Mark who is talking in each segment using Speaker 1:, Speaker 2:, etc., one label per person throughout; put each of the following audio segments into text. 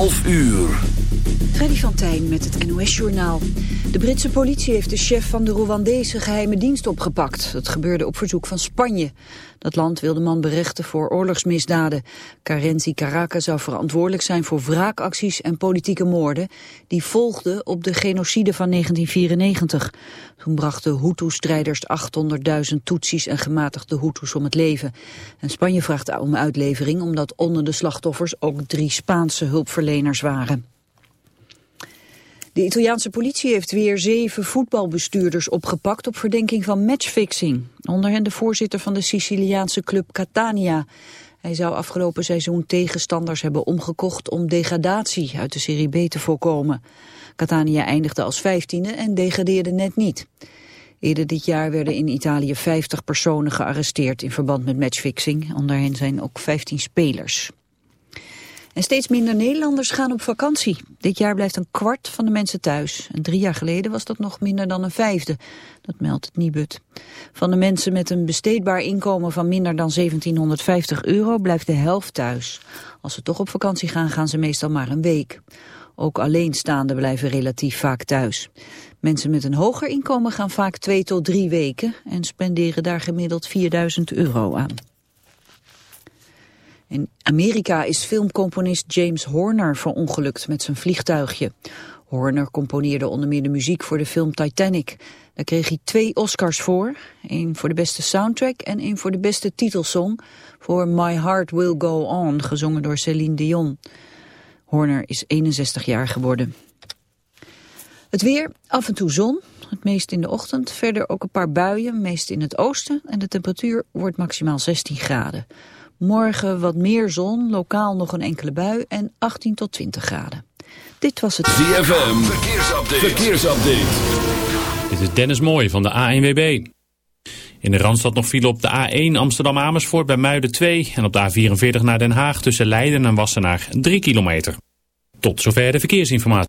Speaker 1: 11 uur.
Speaker 2: Freddy van met het NOS-journaal. De Britse politie heeft de chef van de Rwandese geheime dienst opgepakt. Dat gebeurde op verzoek van Spanje. Dat land wil de man berechten voor oorlogsmisdaden. Karenzi Karaka zou verantwoordelijk zijn voor wraakacties en politieke moorden... die volgden op de genocide van 1994. Toen brachten Hutu-strijders 800.000 Tutsis en gematigde Hutus om het leven. En Spanje vraagt om uitlevering omdat onder de slachtoffers ook drie Spaanse hulpverleners waren. De Italiaanse politie heeft weer zeven voetbalbestuurders opgepakt op verdenking van matchfixing. Onder hen de voorzitter van de Siciliaanse club Catania. Hij zou afgelopen seizoen tegenstanders hebben omgekocht om degradatie uit de Serie B te voorkomen. Catania eindigde als vijftiende en degradeerde net niet. Eerder dit jaar werden in Italië 50 personen gearresteerd in verband met matchfixing. Onder hen zijn ook 15 spelers. En steeds minder Nederlanders gaan op vakantie. Dit jaar blijft een kwart van de mensen thuis. En drie jaar geleden was dat nog minder dan een vijfde. Dat meldt het Nibud. Van de mensen met een besteedbaar inkomen van minder dan 1750 euro blijft de helft thuis. Als ze toch op vakantie gaan, gaan ze meestal maar een week. Ook alleenstaanden blijven relatief vaak thuis. Mensen met een hoger inkomen gaan vaak twee tot drie weken... en spenderen daar gemiddeld 4000 euro aan. In Amerika is filmcomponist James Horner verongelukt met zijn vliegtuigje. Horner componeerde onder meer de muziek voor de film Titanic. Daar kreeg hij twee Oscars voor. één voor de beste soundtrack en één voor de beste titelsong... voor My Heart Will Go On, gezongen door Celine Dion. Horner is 61 jaar geworden. Het weer, af en toe zon, het meest in de ochtend. Verder ook een paar buien, meest in het oosten. En de temperatuur wordt maximaal 16 graden. Morgen wat meer zon, lokaal nog een enkele bui en 18 tot 20 graden. Dit was het...
Speaker 1: ZFM, verkeersupdate. verkeersupdate.
Speaker 3: Dit is Dennis Mooij van de ANWB. In de Randstad nog file op de A1 Amsterdam-Amersfoort bij Muiden 2... en op de A44 naar Den Haag tussen Leiden en Wassenaar 3 kilometer. Tot zover de verkeersinformatie.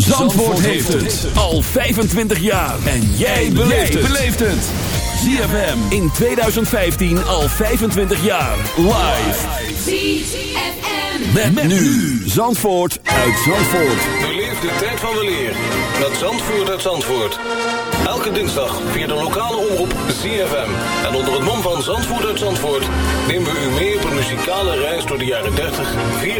Speaker 1: Zandvoort heeft het al 25 jaar. En jij beleeft het. ZFM in 2015 al 25 jaar. Live.
Speaker 4: ZFM.
Speaker 1: Met, nu Zandvoort uit Zandvoort.
Speaker 5: Beleef de tijd van weleer met Zandvoort uit Zandvoort. Elke dinsdag via de lokale omroep ZFM. En onder het mom van Zandvoort uit Zandvoort... nemen we u mee op een muzikale reis door de jaren 30, 40,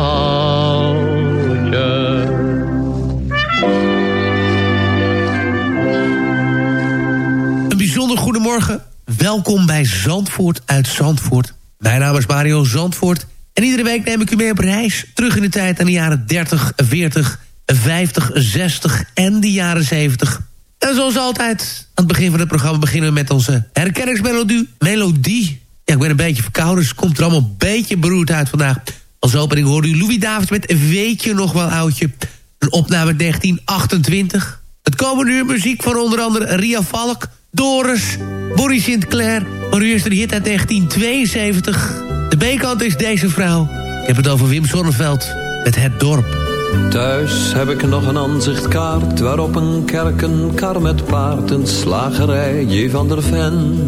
Speaker 6: Goedemorgen. Welkom bij Zandvoort uit Zandvoort. Mijn naam is Mario Zandvoort. En iedere week neem ik u mee op reis. Terug in de tijd aan de jaren 30, 40, 50, 60 en de jaren 70. En zoals altijd, aan het begin van het programma beginnen we met onze herkenningsmelodie. Melodie. Ja, ik ben een beetje verkouden, dus komt er allemaal een beetje beroerd uit vandaag. Als opening hoorde u Louis Davids met Weet je nog wel oudje. Een opname uit 1928. Het komende uur muziek van onder andere Ria Valk, Doris, Boris Sinclair. Maar u eerst een hit uit 1972. De B-kant is deze vrouw. Ik heb het over Wim Sonneveld met Het Dorp.
Speaker 7: Thuis heb ik nog een aanzichtkaart waarop een kerk, een kar met paard, een slagerij, J. van der Ven.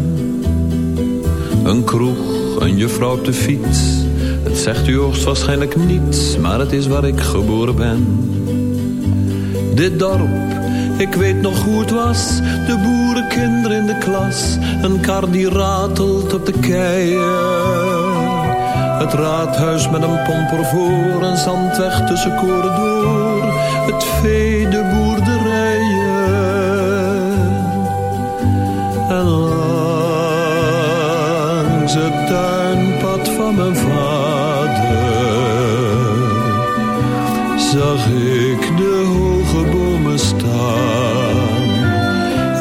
Speaker 7: Een kroeg, een juffrouw op de fiets. Het zegt u hoogstwaarschijnlijk niets, maar het is waar ik geboren ben. Dit dorp, ik weet nog hoe het was. De boerenkinderen in de klas. Een kar die ratelt op de keien. Het raadhuis met een pomper voor. Een zandweg tussen koren door. Het vee, de boerderijen. En langs het tuinpad van mijn vader zag ik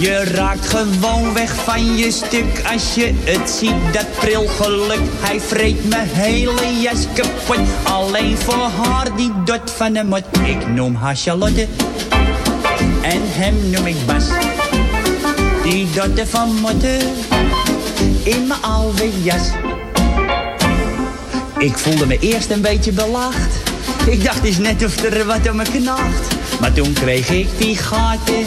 Speaker 8: Je raakt gewoon weg van je stuk als je het ziet, dat prilgeluk. Hij vreet mijn hele jas kapot, alleen voor haar die dot van de mot. Ik noem haar Charlotte en hem noem ik Bas. Die dotte van motten in mijn oude jas. Ik voelde me eerst een beetje belacht. Ik dacht eens net of er wat om me knaagt. Maar toen kreeg ik die gaten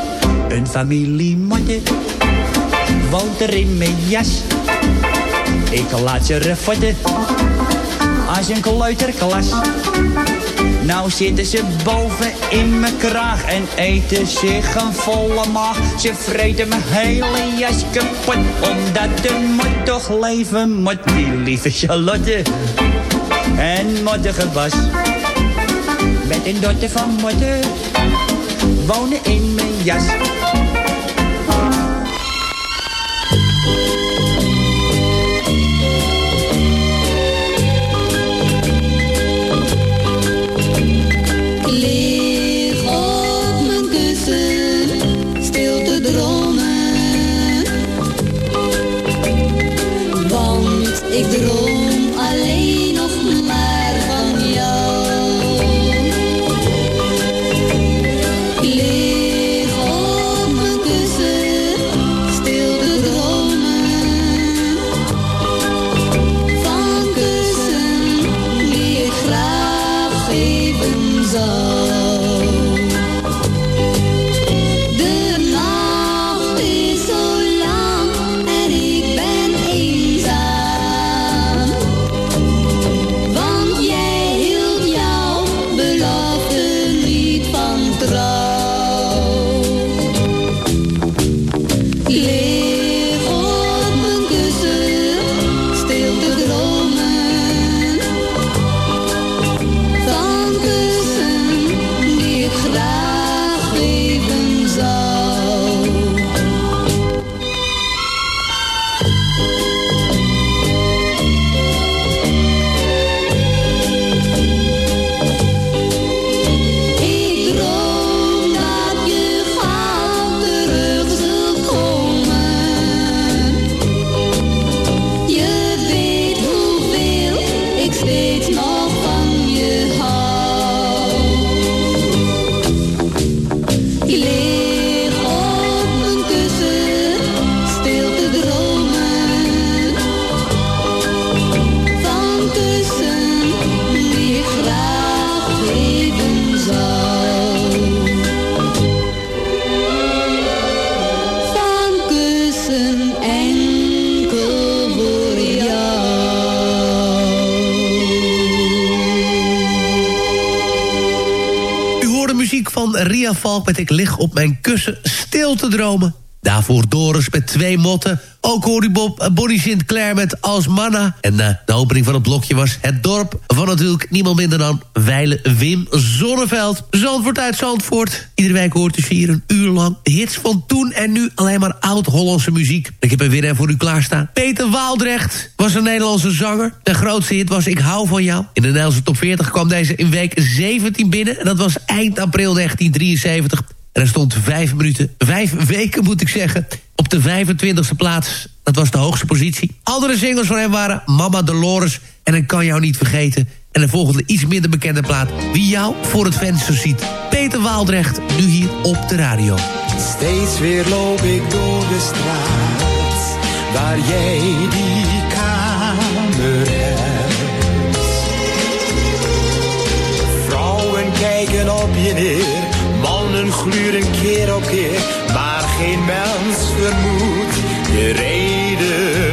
Speaker 8: Een familie motten woont er in mijn jas. Ik laat ze refotten als een kleuterklas. Nou zitten ze boven in mijn kraag en eten zich een volle maag. Ze vreten mijn hele jas kapot, omdat de mot toch leven moet. Die lieve Charlotte en mottige Bas. Met een dotter van motten wonen in mijn jas.
Speaker 9: Ik
Speaker 6: Valk met Ik lig op mijn kussen stil te dromen. Daarvoor Doris met twee motten. Ook hoorde u Bob, eh, Bonnie Sinclair met Als Manna. En uh, de opening van het blokje was Het Dorp van natuurlijk niemand minder dan Weile Wim Zonneveld. Zandvoort uit Zandvoort. Iedere week hoort u hier een uur lang hits van toen en nu alleen maar oud-Hollandse muziek. Ik heb er weer voor u klaarstaan. Peter Waaldrecht was een Nederlandse zanger. De grootste hit was Ik hou van jou. In de Nederlandse top 40 kwam deze in week 17 binnen. En dat was eind april 1973. En er stond vijf minuten, vijf weken moet ik zeggen... op de 25e plaats. Dat was de hoogste positie. Andere singles van hem waren Mama Dolores en Ik kan jou niet vergeten... en de volgende iets minder bekende plaat... Wie jou voor het venster ziet. Peter Waaldrecht, nu hier op de radio.
Speaker 10: Steeds weer loop ik door de straat... waar jij die kamer hebt. Vrouwen kijken op je neer Mannen gluren keer op keer, maar geen mens vermoedt de reden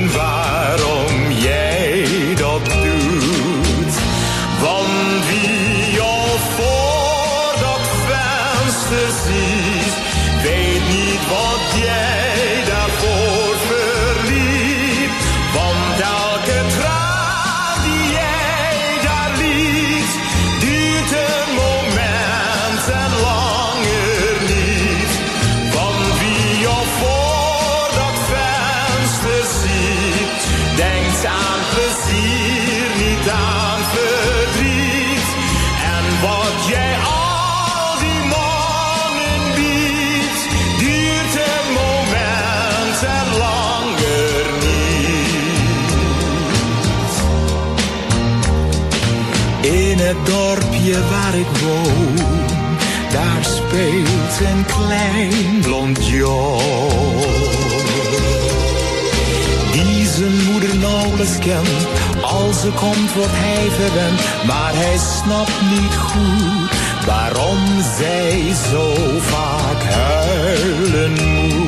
Speaker 10: dorpje waar ik woon, daar speelt een klein blond jong. Die zijn moeder nauwelijks kent, als ze komt wordt hij verwend. Maar hij snapt niet goed waarom zij zo vaak huilen moet.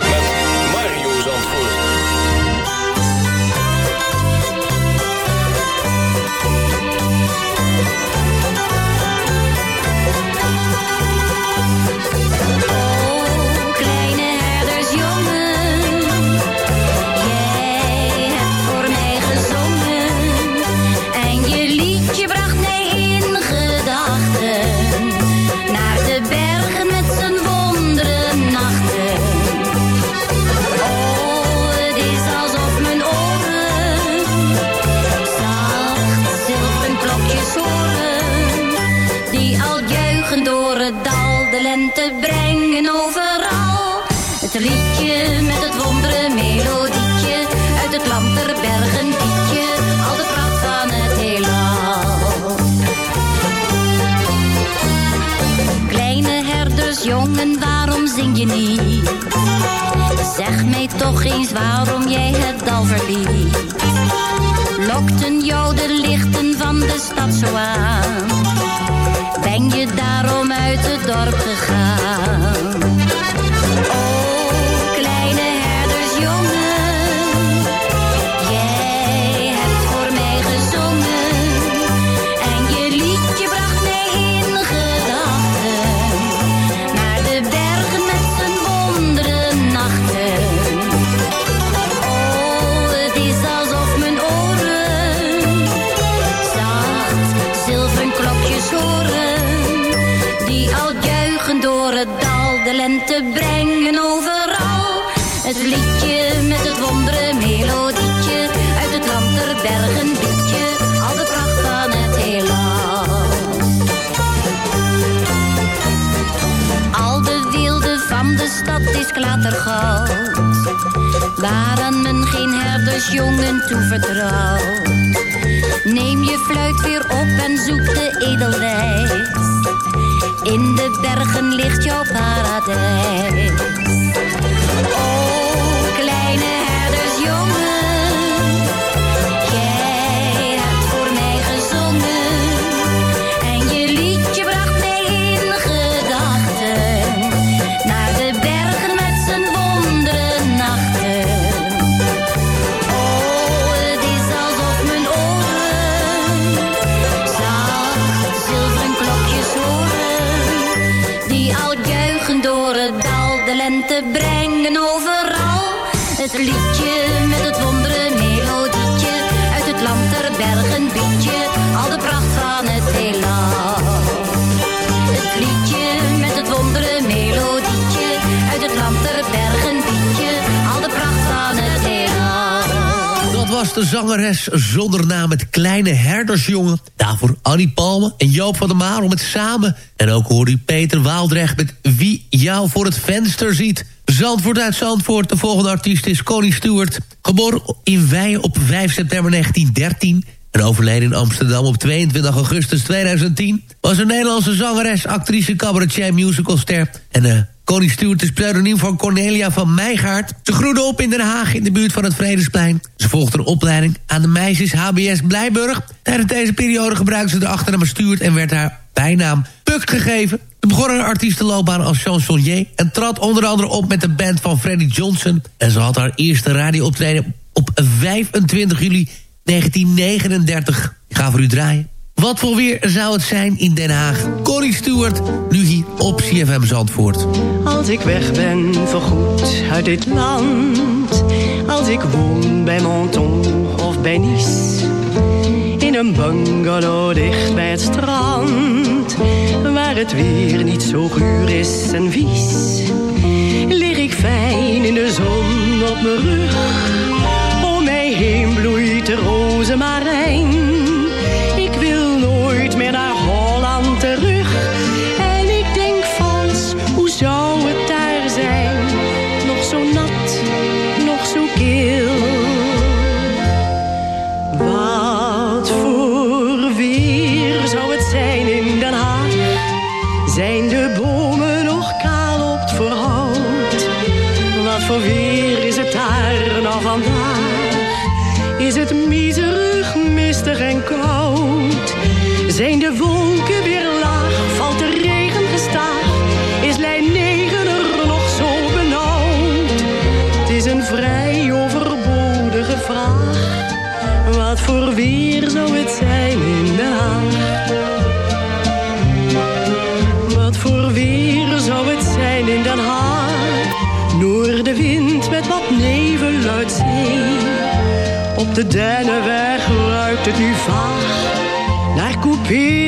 Speaker 9: klatergoud. Waaraan men geen herdersjongen toevertrouwt. Neem je fluit weer op en zoek de edelwijs. In de bergen ligt jouw paradijs. Oh, kleine herdersjongen.
Speaker 6: Zangeres zonder naam het kleine herdersjongen. Daarvoor Annie Palme en Joop van der Maar om het samen. En ook hoorde u Peter Waaldrecht met Wie jou voor het venster ziet. Zandvoort uit Zandvoort. De volgende artiest is Connie Stewart. Geboren in Weijen op 5 september 1913 en overleden in Amsterdam op 22 augustus 2010... was een Nederlandse zangeres, actrice, cabaretier, musicalster... en eh Connie Stewart is pseudoniem van Cornelia van Meijgaard. Ze groeide op in Den Haag in de buurt van het Vredesplein. Ze volgde een opleiding aan de meisjes HBS Blijburg. Tijdens deze periode gebruikte ze de achternaam Stuart... en werd haar bijnaam Puk gegeven. Ze begon haar artiestenloopbaan als chansonnier... en trad onder andere op met de band van Freddie Johnson. En ze had haar eerste radiooptreden op 25 juli 1939. Ik ga voor u draaien. Wat voor weer zou het zijn in Den Haag? Connie Stewart, nu hier op CFM Zandvoort.
Speaker 11: Als ik weg ben voorgoed uit dit land. Als ik woon bij Menton of bij Nice. In een bungalow dicht bij het strand. Waar het weer niet zo guur is en vies. Lig ik fijn in de zon op mijn rug. Om mij heen bloeit de rozemarijn. De Dennenweg ruikt het nu vaag. Naar couperus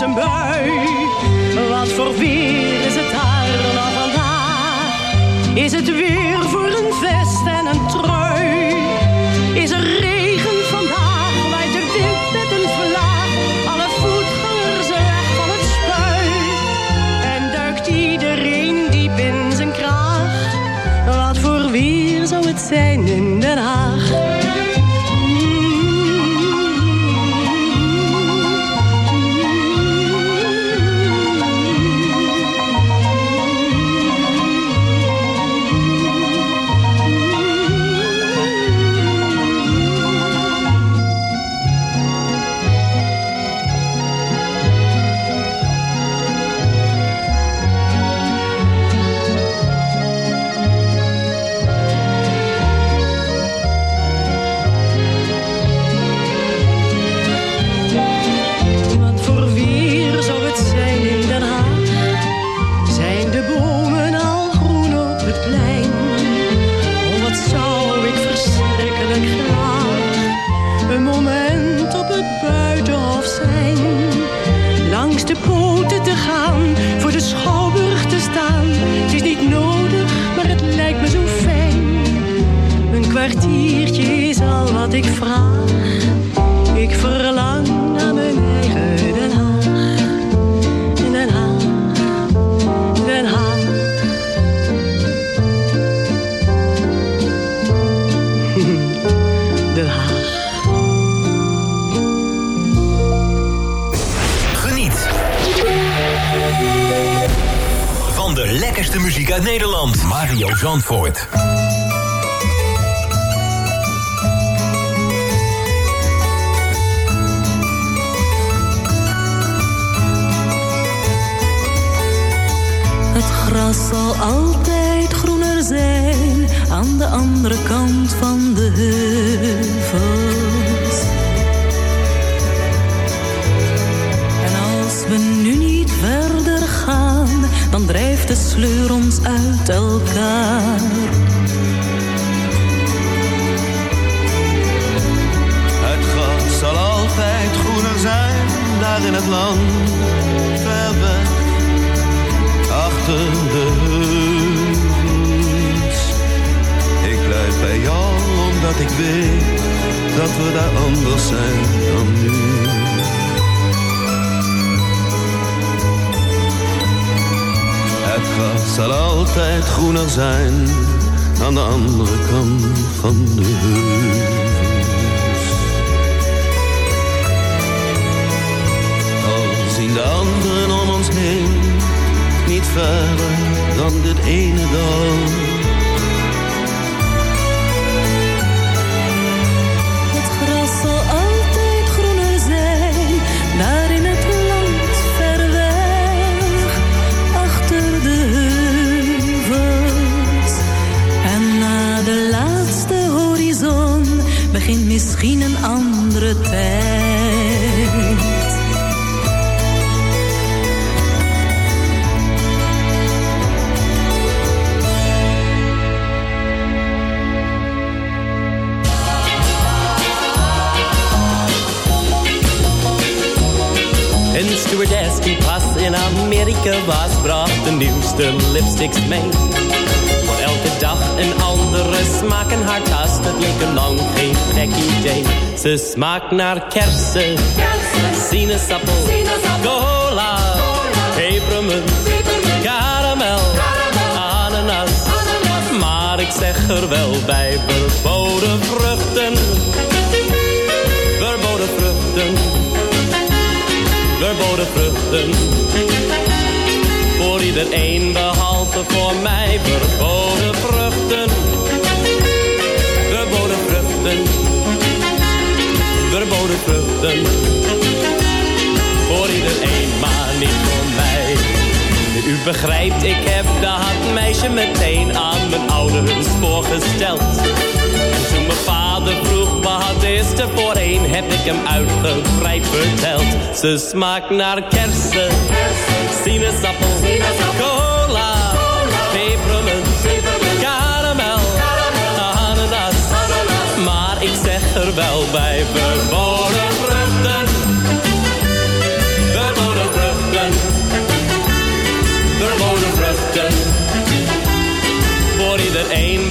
Speaker 11: een bui. Wat voor weer is het daar nou vandaag? Is het weer voor een vest en een trui? Is er regen vandaag? Waait de wind met een vlaag? Alle voetgangers weg van het spui. En duikt iedereen diep in zijn kraag? Wat voor weer zou het zijn
Speaker 12: lekkerste muziek uit Nederland. Mario Zandvoort.
Speaker 13: Het gras zal altijd groener zijn aan de andere kant van de heuvels. Dan drijft de sleur ons uit elkaar.
Speaker 14: Het gras zal altijd groener zijn, daar in het land, ver weg, achter de heuvels. Ik blijf bij jou, omdat ik weet dat we daar anders zijn dan nu. Gras zal altijd groener zijn,
Speaker 7: aan de andere kant van de heuvels. Al zien de anderen om ons heen niet verder dan dit ene dal.
Speaker 13: Begint misschien een andere tijd.
Speaker 15: Een stewardess die pas in Amerika was, bracht de nieuwste lipsticks mee. Voor elke dag een andere smaak haar tas, dat leek lang geen gek idee. Ze smaakt naar kersen, sinaasappel, cola, pepermunt, karamel, ananas. Maar ik zeg er wel bij, verboden vruchten, verboden vruchten. Verboden vruchten. Voor iedereen behalve voor mij verboden vruchten. Verboden vruchten. Verboden vruchten. Voor iedereen, maar niet voor mij. U begrijpt, ik heb dat meisje meteen aan mijn ouders voorgesteld. En toen mijn vader vroeg wat is er voor een, heb ik hem uitgebreid verteld. Ze smaakt naar kersen, sinaasappel, cola, wel bij, verboden vruchten, verboden vruchten, verboden vruchten. Voor iedereen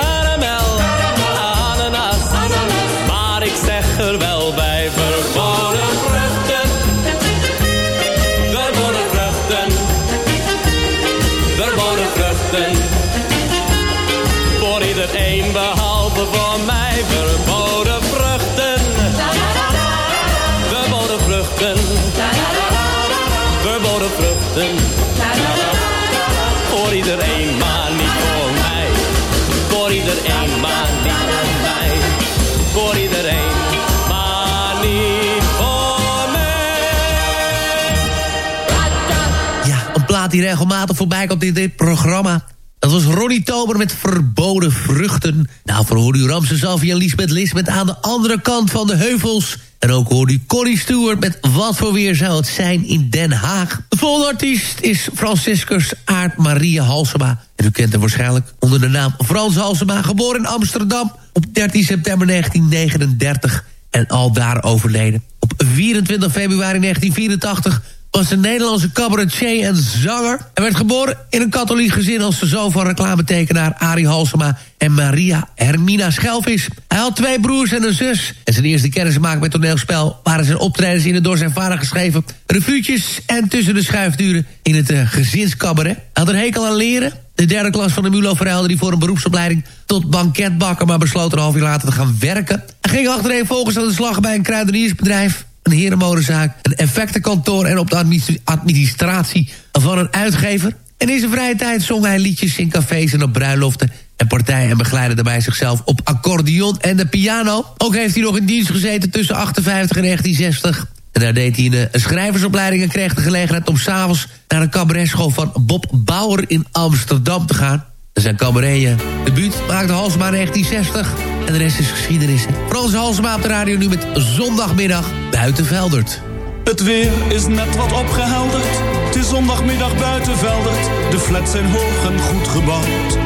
Speaker 6: regelmatig voorbij komt in dit programma. Dat was Ronnie Tober met Verboden Vruchten. Nou, voor hoorde u Ramses Alvia en Lisbeth Lisbeth aan de andere kant van de heuvels. En ook hoorde u Connie Stewart met Wat voor weer zou het zijn in Den Haag. De volgende artiest is Franciscus Aard Maria Halsema. En u kent hem waarschijnlijk onder de naam Frans Halsema. Geboren in Amsterdam op 13 september 1939 en al daar overleden. Op 24 februari 1984 was een Nederlandse cabaretier en zanger. Hij werd geboren in een katholiek gezin als de zoon van reclametekenaar Arie Halsema en Maria Hermina Schelvis. Hij had twee broers en een zus. En zijn eerste kennis maken met toneelspel waren zijn optredens in de door zijn vader geschreven revuutjes en tussen de schuifduren in het uh, gezinscabaret. Hij had een hekel aan leren. De derde klas van de Mulo verhuilde die voor een beroepsopleiding tot banketbakker, maar besloot een half jaar later te gaan werken. Hij ging achtereen volgens aan de slag bij een kruideniersbedrijf een herenmodenzaak, een effectenkantoor... en op de administratie van een uitgever. En in zijn vrije tijd zong hij liedjes in cafés en op bruiloften... en partijen en begeleidde daarbij zichzelf op accordeon en de piano. Ook heeft hij nog in dienst gezeten tussen 58 en 1960... En daar deed hij een, een schrijversopleiding en kreeg de gelegenheid om s'avonds naar een cabaretschool van Bob Bauer in Amsterdam te gaan. Zijn cabaret debuut maakte Halsema in 1960 en de rest is geschiedenis. Frans Halsema op de radio nu met Zondagmiddag buiten Veldert.
Speaker 16: Het weer is net wat opgehelderd Het is zondagmiddag buiten Veldert, de flats zijn hoog en goed gebouwd.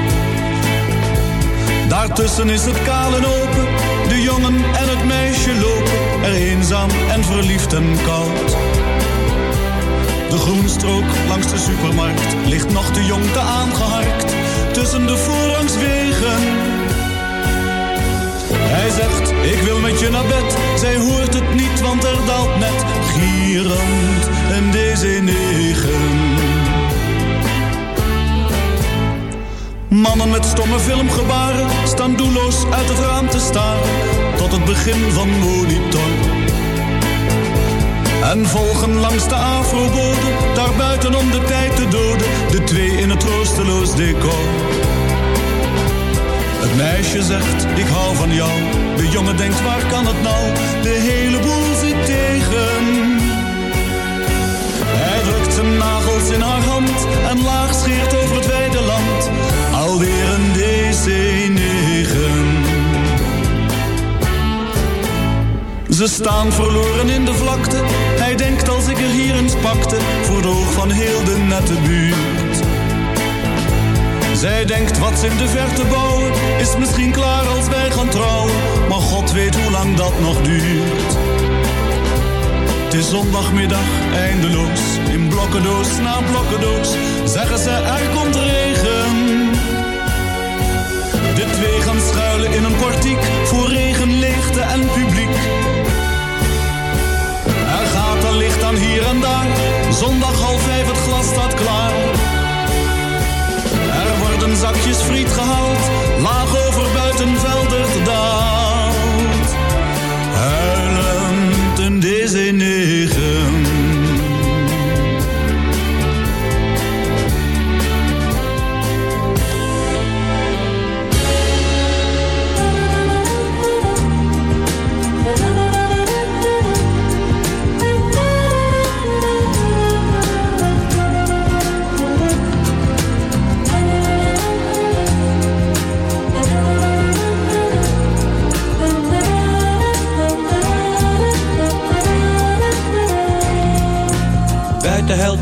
Speaker 16: Daartussen is het kaal en open, de jongen en het meisje lopen er eenzaam en verliefd en koud. De groenstrook langs de supermarkt ligt nog de jong te aangeharkt tussen de voorrangswegen. Hij zegt, ik wil met je naar bed. Zij hoort het niet, want er daalt net gierend een DC-9. Mannen met stomme filmgebaren staan doelloos uit het raam te staren tot het begin van monitor. En volgen langs de afrobode, daar buiten om de tijd te doden, de twee in het troosteloos decor. Het meisje zegt, ik hou van jou. De jongen denkt, waar kan het nou? De hele boel zit tegen. Hij drukt zijn nagels in haar hand en laag scheert over het wijde land. Alweer een DC-9. Ze staan verloren in de vlakte. Hij denkt als ik er hier eens pakte, voor het oog van heel de nette buurt. Zij denkt wat ze in de verte bouwen, is misschien klaar als wij gaan trouwen. Maar God weet hoe lang dat nog duurt. Het is zondagmiddag eindeloos, in blokkendoos na blokkendoos. Zeggen ze er komt regen. De twee gaan schuilen in een portiek, voor regen, leegte en publiek. Hier en daar, zondag half vijf het glas staat klaar. Er worden zakjes friet gehaald,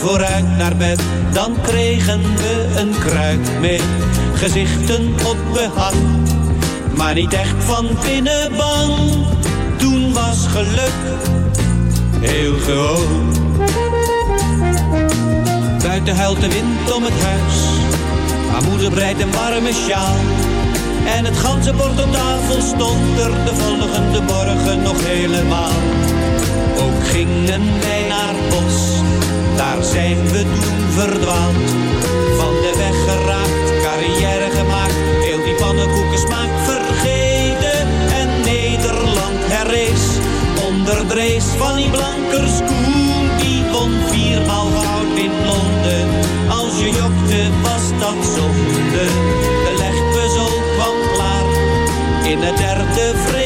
Speaker 17: vooruit naar bed, dan kregen we een kruik mee. Gezichten op behang, maar niet echt van binnen bang. Toen was geluk heel gewoon. Buiten huilt de wind om het huis, maar moeder breidt een warme sjaal. En het ganse bord op tafel stond er de volgende morgen nog helemaal. Ook gingen wij naar bos, daar zijn we toen verdwaald. Van de weg geraakt, carrière gemaakt, heel die pannenkoeken smaak vergeten. En Nederland herrees, onder de race van die blankers Koen. Die won viermaal goud in Londen, als je jokte was dat zonde. De legpuzzel kwam klaar, in het derde vredesjaar.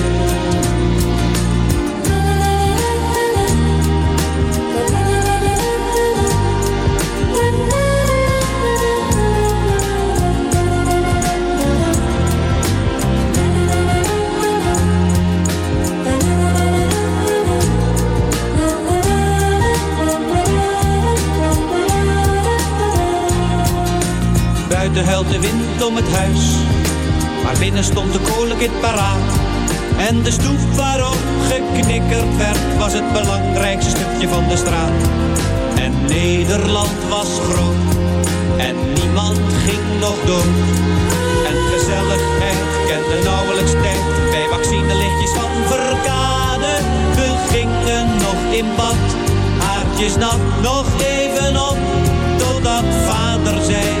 Speaker 17: Buiten huilt de wind om het huis, maar binnen stond de kolenkit paraat. En de stoep waarop geknikkerd werd, was het belangrijkste stukje van de straat. En Nederland was groot, en niemand ging nog dood. En gezelligheid kende nauwelijks tijd bij vaccinelichtjes van Verkade. We gingen nog in bad, haartjes nat, nog even op. Totdat vader zei,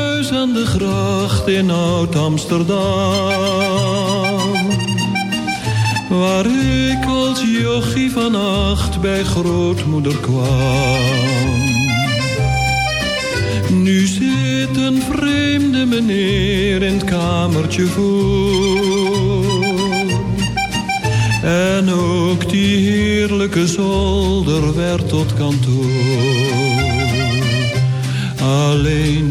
Speaker 7: aan de gracht in Oud-Amsterdam. Waar ik als jochie van acht bij grootmoeder kwam. Nu zit een vreemde meneer in het kamertje voor. En ook die heerlijke zolder werd tot kantoor. Alleen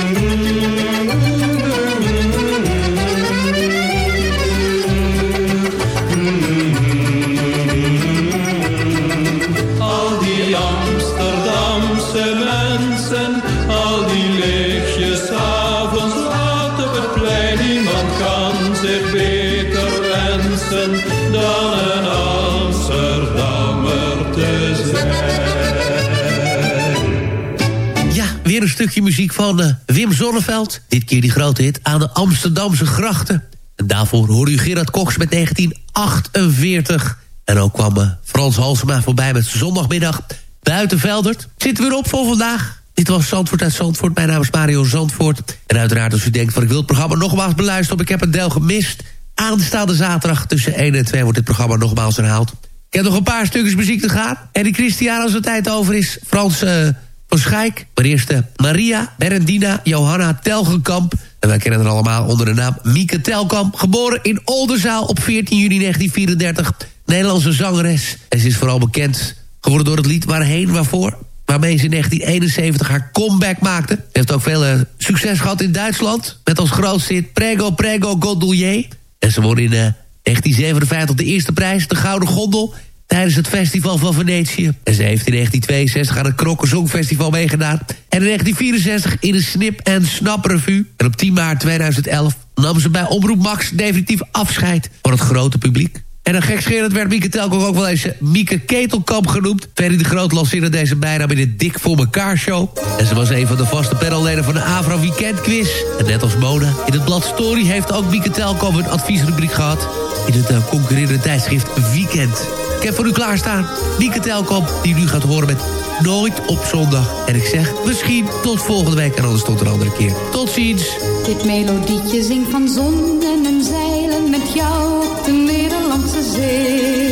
Speaker 6: stukje muziek van eh, Wim Zonneveld. Dit keer die grote hit aan de Amsterdamse grachten. En daarvoor hoorde u Gerard Koks met 1948. En ook kwam eh, Frans Halsema voorbij met zondagmiddag Buitenveldert. Zitten we weer op voor vandaag. Dit was Zandvoort uit Zandvoort. Mijn naam is Mario Zandvoort. En uiteraard als u denkt van ik wil het programma nogmaals beluisteren... ik heb een deel gemist. Aanstaande zaterdag tussen 1 en 2 wordt dit programma nogmaals herhaald. Ik heb nog een paar stukjes muziek te gaan. En die Christian als het tijd over is. Frans eh, van Schaik. Maar eh, Maria Berendina Johanna Telgenkamp. En wij kennen haar allemaal onder de naam Mieke Telkamp. Geboren in Oldenzaal op 14 juni 1934. Nederlandse zangeres. En ze is vooral bekend geworden door het lied Waarheen Waarvoor. Waarmee ze in 1971 haar comeback maakte. Ze heeft ook veel eh, succes gehad in Duitsland. Met als grootste hit Prego Prego Gondolier. En ze won in eh, 1957 de eerste prijs, de Gouden Gondel tijdens het festival van Venetië. En ze heeft in 1962 aan het Krokken Songfestival meegedaan. En in 1964 in de Snip en Snap Revue. En op 10 maart 2011 nam ze bij Omroep Max definitief afscheid van het grote publiek. En dan gekscherend werd Mieke Telkom ook wel eens eh, Mieke Ketelkamp genoemd. Ferry de Groot lanceerde deze bijnaam in de Dik voor mekaar show. En ze was een van de vaste panelleden van de Avro Weekend Quiz. En net als Mona, in het blad Story heeft ook Mieke Telkom een adviesrubriek gehad. In het uh, concurrerende tijdschrift Weekend. Ik heb voor u klaarstaan Mieke Telkom, die u nu gaat horen met Nooit op zondag. En ik zeg misschien tot volgende week en anders tot een andere keer. Tot ziens.
Speaker 18: Dit melodietje zingt van zonden en zeilen met jou op de Nederlandse zee.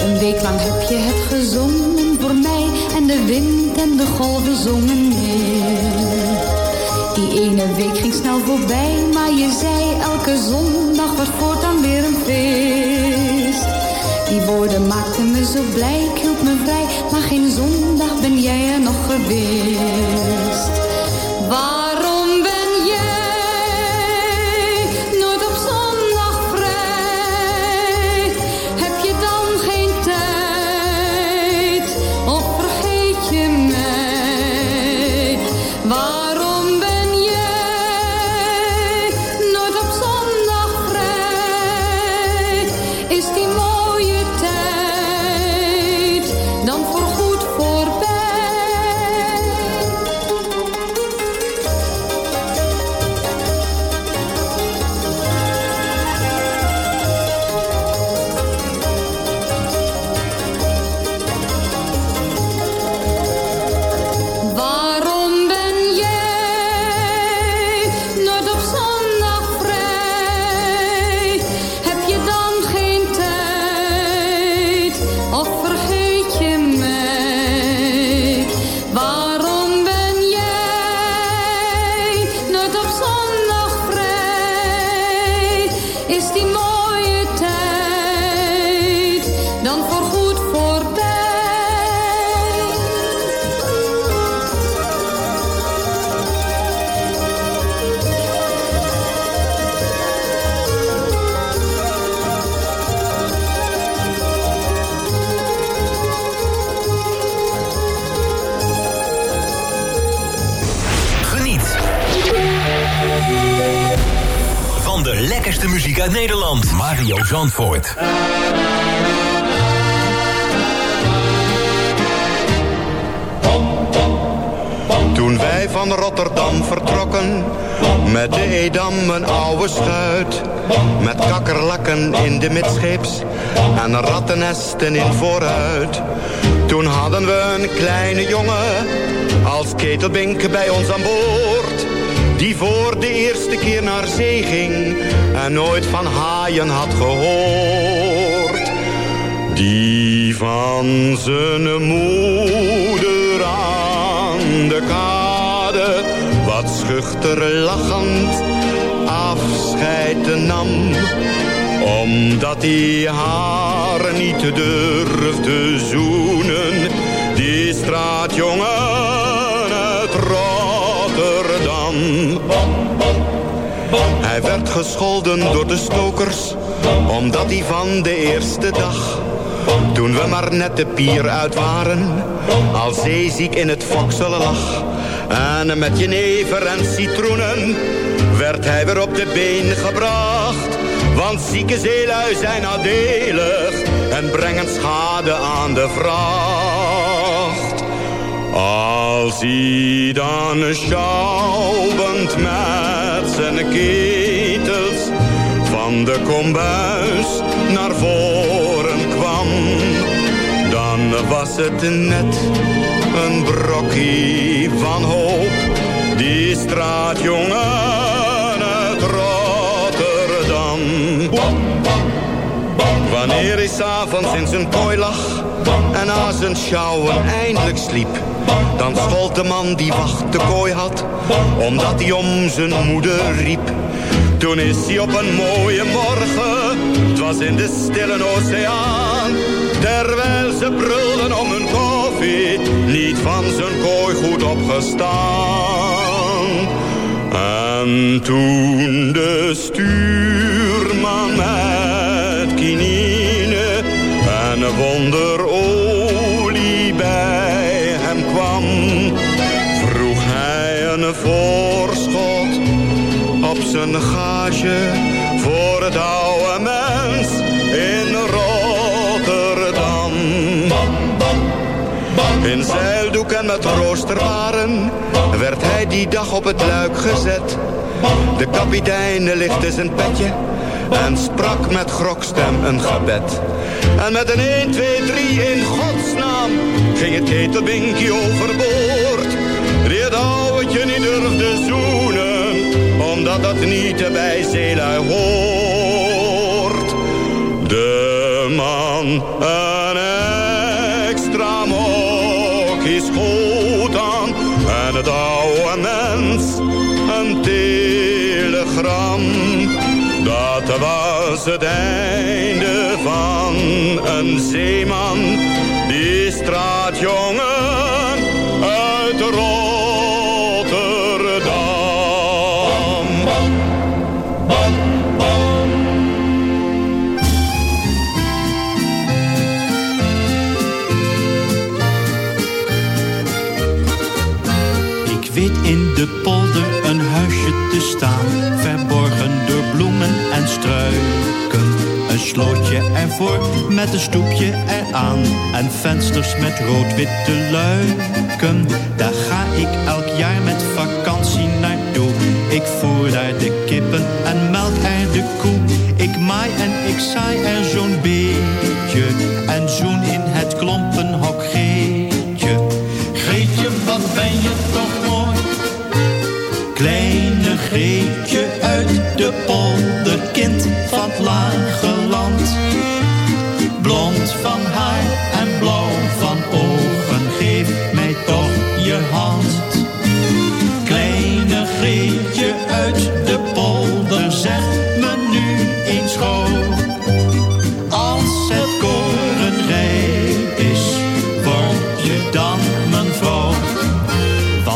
Speaker 18: Een
Speaker 19: week lang heb je het gezongen voor mij en de wind en de golven zongen mee. Die ene week ging snel voorbij, maar je zei elke zondag was voortaan weer een feest. Die woorden maakten me zo blij, ik hield me vrij, maar geen zondag ben jij er nog geweest.
Speaker 18: Zandvoort.
Speaker 10: Toen wij van Rotterdam vertrokken, met de Edam een oude stuit. Met kakkerlakken in de midscheeps en rattennesten in vooruit. Toen hadden we een kleine jongen als ketelbink bij ons aan boord. Die voor de eerste keer naar zee ging en nooit van haaien had gehoord. Die van zijn moeder aan de kade wat schuchter lachend afscheid nam. Omdat hij haar niet durfde zoenen, die straatjongen Hij werd gescholden door de stokers, omdat hij van de eerste dag toen we maar net de pier uit waren, al zeeziek in het fokselen lag. En met jenever en citroenen werd hij weer op de been gebracht. Want zieke zeelui zijn nadelig en brengen schade aan de vracht. Als hij dan schouwend met zijn ketels de kombuis naar voren kwam, dan was het net een brokkie van hoop. Die straatjongen uit Rotterdam. Wanneer hij s'avonds in zijn kooi lag en na zijn sjouwen eindelijk sliep, dan schold de man die wacht de kooi had, omdat hij om zijn moeder riep. Toen is hij op een mooie morgen, het was in de stille oceaan. Terwijl ze brulden om hun koffie, niet van zijn kooi goed opgestaan. En toen de stuurman met kinine en wonderolie bij hem kwam, vroeg hij een voorschot voor het oude mens in Rotterdam. In zeildoek en met roosterwaren werd hij die dag op het luik gezet. De kapitein lichtte zijn petje en sprak met grokstem een gebed. En met een 1, 2, 3 in godsnaam ging het ketelbinkie overboord. Die het ouwtje niet durfde zoenen, dat dat niet bij zeelui hoort. De man een extra mok is goed aan en het oude mens een telegram. Dat was het einde van een zeeman, die straatjongen.
Speaker 17: Polder een huisje te staan, verborgen door bloemen en struiken. Een slootje ervoor met een stoepje eraan en vensters met rood-witte luiken. Daar ga ik elk jaar met vakantie naartoe. Ik voer daar de kippen en melk er de koe. Ik maai en ik saai er zo'n beetje de polder, kind van het lage land.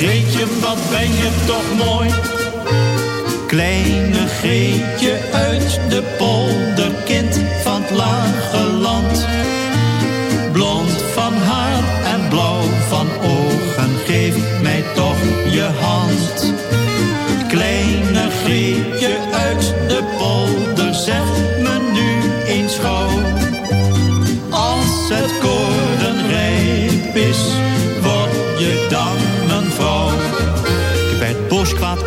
Speaker 17: Greetje, wat ben je toch mooi. Kleine Greetje uit de polder, kind van het lage land. Blond van haar en blauw van ogen, geef mij toch je hand. Kleine Greetje uit de polder,